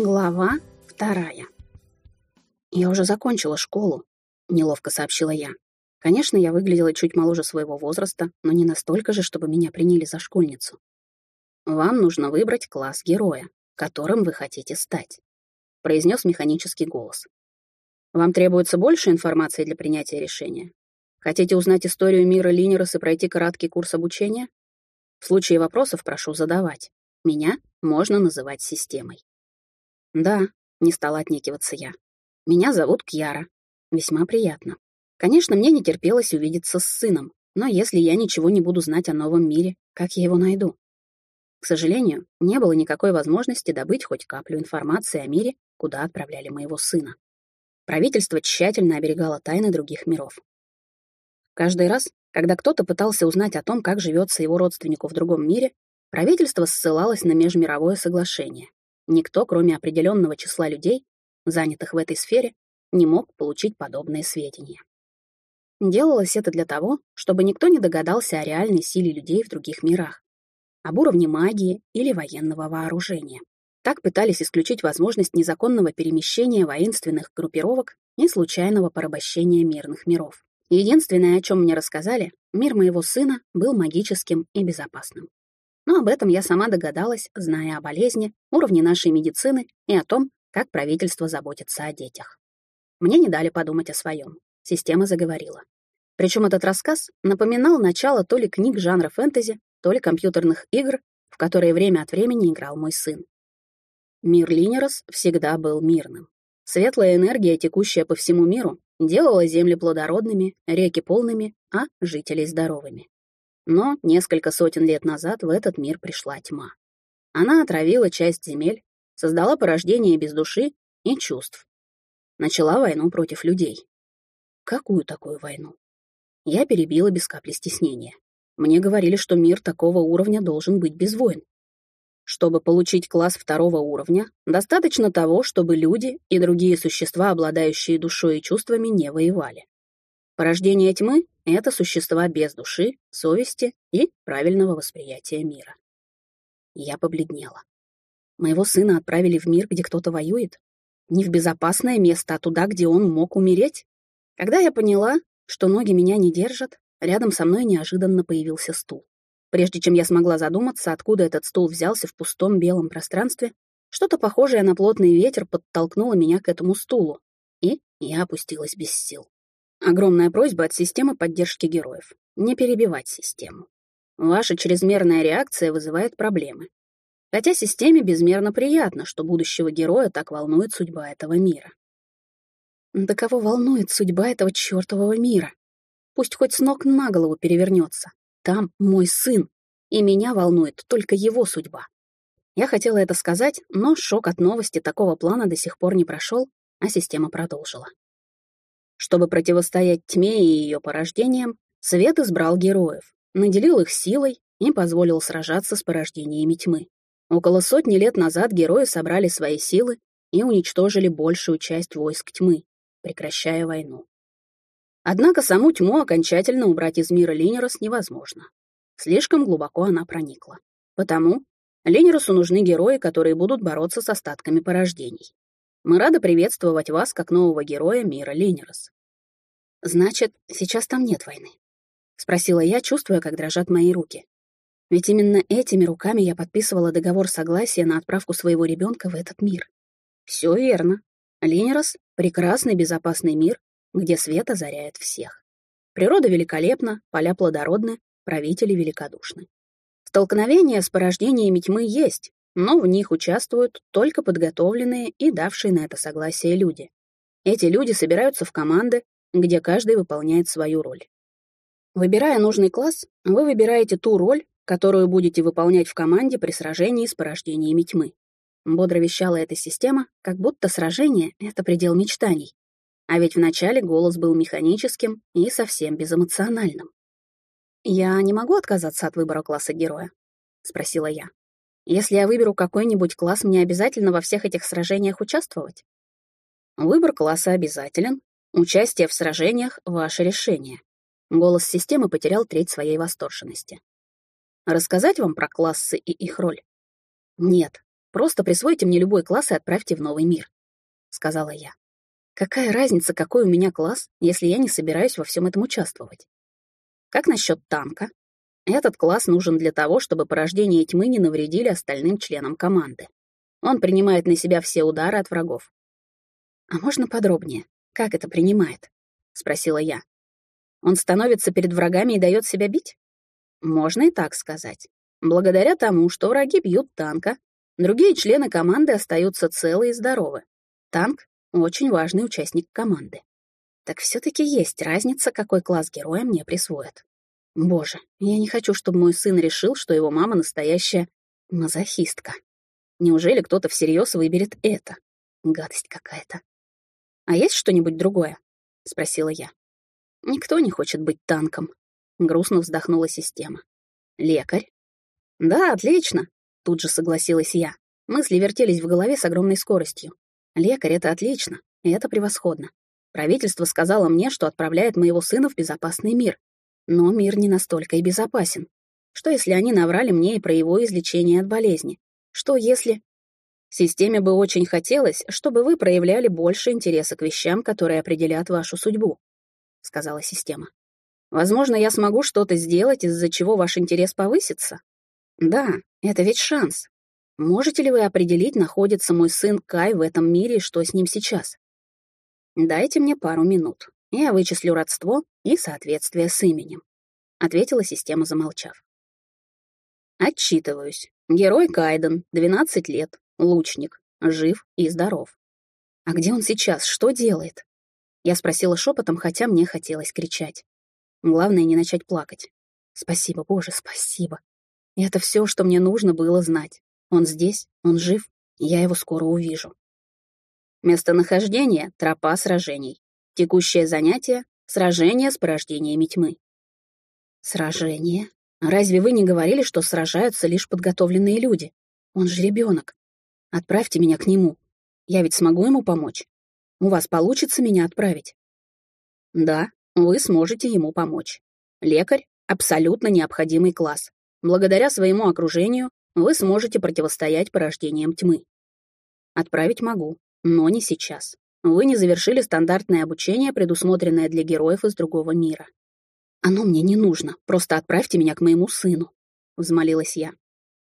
Глава вторая. «Я уже закончила школу», — неловко сообщила я. Конечно, я выглядела чуть моложе своего возраста, но не настолько же, чтобы меня приняли за школьницу. «Вам нужно выбрать класс героя, которым вы хотите стать», — произнес механический голос. «Вам требуется больше информации для принятия решения? Хотите узнать историю мира Линерос и пройти краткий курс обучения? В случае вопросов прошу задавать. Меня можно называть системой». «Да», — не стала отнекиваться я. «Меня зовут Кьяра. Весьма приятно. Конечно, мне не терпелось увидеться с сыном, но если я ничего не буду знать о новом мире, как я его найду? К сожалению, не было никакой возможности добыть хоть каплю информации о мире, куда отправляли моего сына. Правительство тщательно оберегало тайны других миров. Каждый раз, когда кто-то пытался узнать о том, как живется его родственнику в другом мире, правительство ссылалось на межмировое соглашение, Никто, кроме определенного числа людей, занятых в этой сфере, не мог получить подобные сведения. Делалось это для того, чтобы никто не догадался о реальной силе людей в других мирах, об уровне магии или военного вооружения. Так пытались исключить возможность незаконного перемещения воинственных группировок и случайного порабощения мирных миров. Единственное, о чем мне рассказали, мир моего сына был магическим и безопасным. Но об этом я сама догадалась, зная о болезни, уровне нашей медицины и о том, как правительство заботится о детях. Мне не дали подумать о своем. Система заговорила. Причем этот рассказ напоминал начало то ли книг жанра фэнтези, то ли компьютерных игр, в которые время от времени играл мой сын. Мир Линерос всегда был мирным. Светлая энергия, текущая по всему миру, делала земли плодородными, реки полными, а жителей здоровыми. Но несколько сотен лет назад в этот мир пришла тьма. Она отравила часть земель, создала порождение без души и чувств. Начала войну против людей. Какую такую войну? Я перебила без капли стеснения. Мне говорили, что мир такого уровня должен быть без войн. Чтобы получить класс второго уровня, достаточно того, чтобы люди и другие существа, обладающие душой и чувствами, не воевали. Порождение тьмы — это существа без души, совести и правильного восприятия мира. Я побледнела. Моего сына отправили в мир, где кто-то воюет? Не в безопасное место, а туда, где он мог умереть? Когда я поняла, что ноги меня не держат, рядом со мной неожиданно появился стул. Прежде чем я смогла задуматься, откуда этот стул взялся в пустом белом пространстве, что-то похожее на плотный ветер подтолкнуло меня к этому стулу, и я опустилась без сил. Огромная просьба от системы поддержки героев. Не перебивать систему. Ваша чрезмерная реакция вызывает проблемы. Хотя системе безмерно приятно, что будущего героя так волнует судьба этого мира. Да кого волнует судьба этого чертового мира? Пусть хоть с ног на голову перевернется. Там мой сын, и меня волнует только его судьба. Я хотела это сказать, но шок от новости такого плана до сих пор не прошел, а система продолжила. Чтобы противостоять тьме и ее порождениям, Свет избрал героев, наделил их силой и позволил сражаться с порождениями тьмы. Около сотни лет назад герои собрали свои силы и уничтожили большую часть войск тьмы, прекращая войну. Однако саму тьму окончательно убрать из мира Линерос невозможно. Слишком глубоко она проникла. Потому Линеросу нужны герои, которые будут бороться с остатками порождений. Мы рады приветствовать вас как нового героя мира Линерос. Значит, сейчас там нет войны? Спросила я, чувствуя, как дрожат мои руки. Ведь именно этими руками я подписывала договор согласия на отправку своего ребенка в этот мир. Все верно. Линерос — прекрасный безопасный мир, где свет озаряет всех. Природа великолепна, поля плодородны, правители великодушны. Столкновения с порождениями тьмы есть, но в них участвуют только подготовленные и давшие на это согласие люди. Эти люди собираются в команды, где каждый выполняет свою роль. Выбирая нужный класс, вы выбираете ту роль, которую будете выполнять в команде при сражении с порождениями тьмы. Бодро вещала эта система, как будто сражение — это предел мечтаний. А ведь вначале голос был механическим и совсем безэмоциональным. «Я не могу отказаться от выбора класса героя?» — спросила я. Если я выберу какой-нибудь класс, мне обязательно во всех этих сражениях участвовать? Выбор класса обязателен. Участие в сражениях — ваше решение. Голос системы потерял треть своей восторженности. Рассказать вам про классы и их роль? Нет, Просто присвойте мне любой класс и отправьте в новый мир», — сказала я. «Какая разница, какой у меня класс, если я не собираюсь во всем этом участвовать? Как насчет танка? Этот класс нужен для того, чтобы порождение тьмы не навредили остальным членам команды. Он принимает на себя все удары от врагов. «А можно подробнее? Как это принимает?» — спросила я. «Он становится перед врагами и дает себя бить?» «Можно и так сказать. Благодаря тому, что враги бьют танка, другие члены команды остаются целы и здоровы. Танк — очень важный участник команды. Так все-таки есть разница, какой класс героя мне присвоят. Боже, я не хочу, чтобы мой сын решил, что его мама настоящая мазохистка. Неужели кто-то всерьез выберет это? Гадость какая-то. «А есть что-нибудь другое?» — спросила я. «Никто не хочет быть танком», — грустно вздохнула система. «Лекарь?» «Да, отлично», — тут же согласилась я. Мысли вертелись в голове с огромной скоростью. «Лекарь — это отлично, это превосходно. Правительство сказало мне, что отправляет моего сына в безопасный мир. Но мир не настолько и безопасен. Что, если они наврали мне и про его излечение от болезни? Что если... Системе бы очень хотелось, чтобы вы проявляли больше интереса к вещам, которые определят вашу судьбу, — сказала система. Возможно, я смогу что-то сделать, из-за чего ваш интерес повысится. Да, это ведь шанс. Можете ли вы определить, находится мой сын Кай в этом мире и что с ним сейчас? Дайте мне пару минут. Я вычислю родство и соответствие с именем, — ответила система, замолчав. Отчитываюсь. Герой Кайден, 12 лет, лучник, жив и здоров. А где он сейчас? Что делает? Я спросила шепотом, хотя мне хотелось кричать. Главное, не начать плакать. Спасибо, Боже, спасибо. Это все, что мне нужно было знать. Он здесь, он жив, я его скоро увижу. Местонахождение — тропа сражений. Текущее занятие — сражение с порождениями тьмы. Сражение? Разве вы не говорили, что сражаются лишь подготовленные люди? Он же ребенок. Отправьте меня к нему. Я ведь смогу ему помочь. У вас получится меня отправить? Да, вы сможете ему помочь. Лекарь — абсолютно необходимый класс. Благодаря своему окружению вы сможете противостоять порождениям тьмы. Отправить могу, но не сейчас. Вы не завершили стандартное обучение, предусмотренное для героев из другого мира. «Оно мне не нужно, просто отправьте меня к моему сыну», — взмолилась я.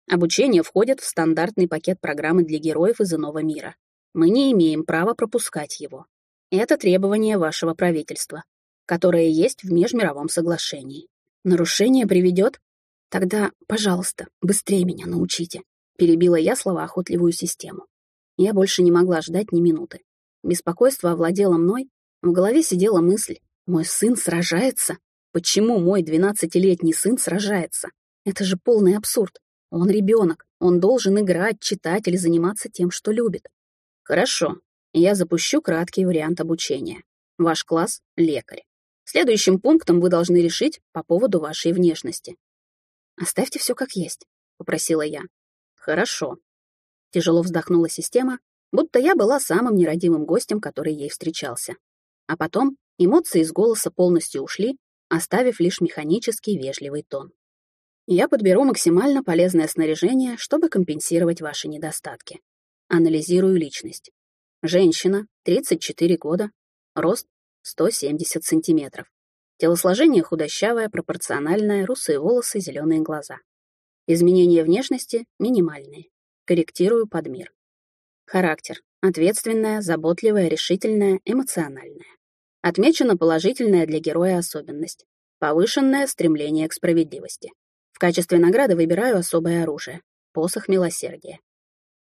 Обучение входит в стандартный пакет программы для героев из иного мира. Мы не имеем права пропускать его. Это требование вашего правительства, которое есть в межмировом соглашении. Нарушение приведет? Тогда, пожалуйста, быстрее меня научите, перебила я словоохотливую систему. Я больше не могла ждать ни минуты. Беспокойство овладело мной, в голове сидела мысль, мой сын сражается, Почему мой двенадцатилетний сын сражается? Это же полный абсурд. Он ребенок, он должен играть, читать или заниматься тем, что любит. Хорошо, я запущу краткий вариант обучения. Ваш класс — лекарь. Следующим пунктом вы должны решить по поводу вашей внешности. «Оставьте все как есть», — попросила я. «Хорошо». Тяжело вздохнула система, будто я была самым нерадивым гостем, который ей встречался. А потом эмоции из голоса полностью ушли, оставив лишь механический вежливый тон. Я подберу максимально полезное снаряжение, чтобы компенсировать ваши недостатки. Анализирую личность. Женщина, 34 года, рост 170 сантиметров. Телосложение худощавое, пропорциональное, русые волосы, зеленые глаза. Изменения внешности минимальные. Корректирую под мир. Характер. Ответственная, заботливая, решительная, эмоциональная. Отмечена положительная для героя особенность — повышенное стремление к справедливости. В качестве награды выбираю особое оружие — посох милосердия.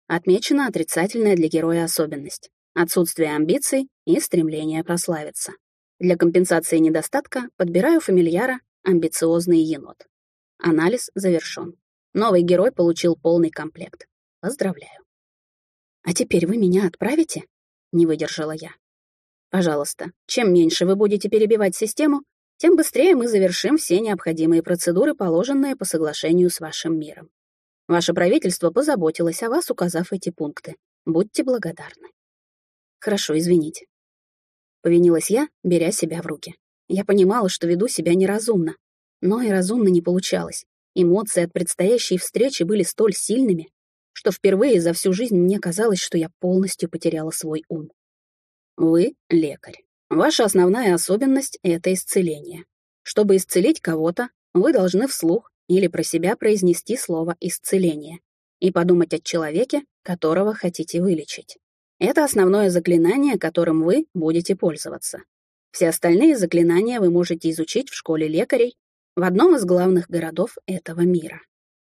Отмечена отрицательная для героя особенность — отсутствие амбиций и стремление прославиться. Для компенсации недостатка подбираю фамильяра «Амбициозный енот». Анализ завершен. Новый герой получил полный комплект. Поздравляю. «А теперь вы меня отправите?» — не выдержала я. Пожалуйста, чем меньше вы будете перебивать систему, тем быстрее мы завершим все необходимые процедуры, положенные по соглашению с вашим миром. Ваше правительство позаботилось о вас, указав эти пункты. Будьте благодарны. Хорошо, извините. Повинилась я, беря себя в руки. Я понимала, что веду себя неразумно, но и разумно не получалось. Эмоции от предстоящей встречи были столь сильными. Что впервые за всю жизнь мне казалось, что я полностью потеряла свой ум. Вы — лекарь. Ваша основная особенность — это исцеление. Чтобы исцелить кого-то, вы должны вслух или про себя произнести слово «исцеление» и подумать о человеке, которого хотите вылечить. Это основное заклинание, которым вы будете пользоваться. Все остальные заклинания вы можете изучить в школе лекарей в одном из главных городов этого мира.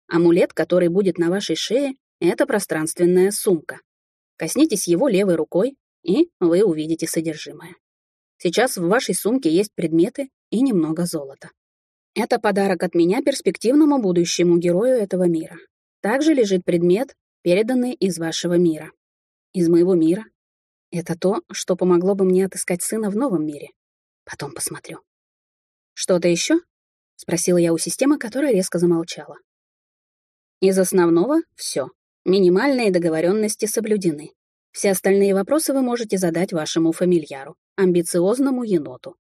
Амулет, который будет на вашей шее, это пространственная сумка. Коснитесь его левой рукой, и вы увидите содержимое. Сейчас в вашей сумке есть предметы и немного золота. Это подарок от меня перспективному будущему герою этого мира. Также лежит предмет, переданный из вашего мира. Из моего мира. Это то, что помогло бы мне отыскать сына в новом мире. Потом посмотрю. Что-то еще? Спросила я у системы, которая резко замолчала. Из основного — все. Минимальные договоренности соблюдены. Все остальные вопросы вы можете задать вашему фамильяру, амбициозному еноту.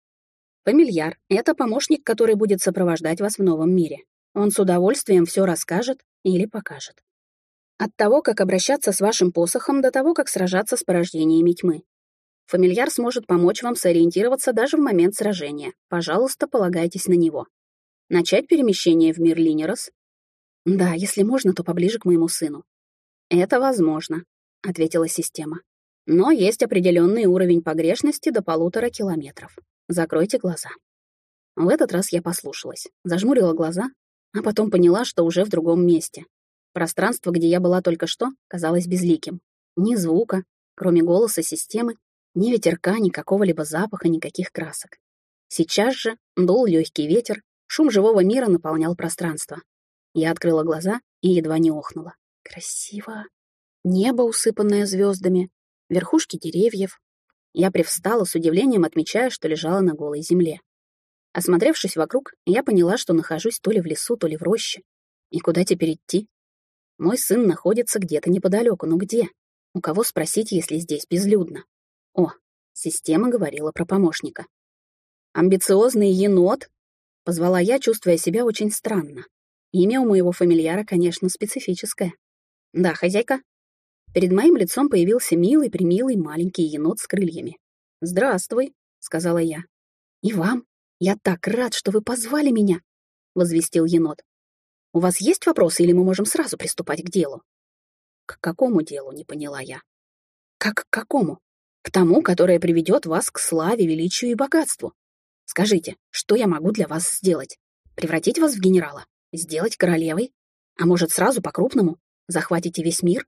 Фамильяр — это помощник, который будет сопровождать вас в новом мире. Он с удовольствием все расскажет или покажет. От того, как обращаться с вашим посохом, до того, как сражаться с порождениями тьмы. Фамильяр сможет помочь вам сориентироваться даже в момент сражения. Пожалуйста, полагайтесь на него. Начать перемещение в мир Линерос? Да, если можно, то поближе к моему сыну. Это возможно, ответила система. Но есть определенный уровень погрешности до полутора километров. Закройте глаза. В этот раз я послушалась, зажмурила глаза, а потом поняла, что уже в другом месте. Пространство, где я была только что, казалось безликим. Ни звука, кроме голоса системы, ни ветерка, ни какого-либо запаха, никаких красок. Сейчас же дул легкий ветер, шум живого мира наполнял пространство. Я открыла глаза и едва не охнула. Красиво. Небо, усыпанное звездами, верхушки деревьев, я привстала с удивлением, отмечая, что лежала на голой земле. Осмотревшись вокруг, я поняла, что нахожусь то ли в лесу, то ли в роще. И куда теперь идти? Мой сын находится где-то неподалеку, но где? У кого спросить, если здесь безлюдно? О, система говорила про помощника. «Амбициозный енот?» — позвала я, чувствуя себя очень странно. Имя у моего фамильяра, конечно, специфическое. «Да, хозяйка?» Перед моим лицом появился милый-примилый маленький енот с крыльями. «Здравствуй», — сказала я. «И вам? Я так рад, что вы позвали меня», — возвестил енот. «У вас есть вопросы, или мы можем сразу приступать к делу?» «К какому делу?» — не поняла я. «Как к какому? К тому, которое приведет вас к славе, величию и богатству. Скажите, что я могу для вас сделать? Превратить вас в генерала? Сделать королевой? А может, сразу по-крупному? Захватите весь мир?